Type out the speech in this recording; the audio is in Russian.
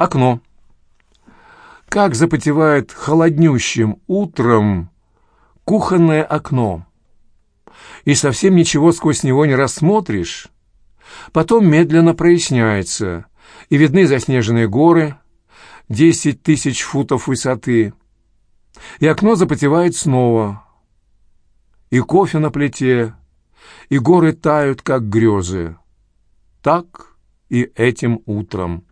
Окно. Как запотевает холоднющим утром кухонное окно. И совсем ничего сквозь него не рассмотришь. Потом медленно проясняется, и видны заснеженные горы, десять тысяч футов высоты. И окно запотевает снова. И кофе на плите, и горы тают, как грезы. Так и этим утром.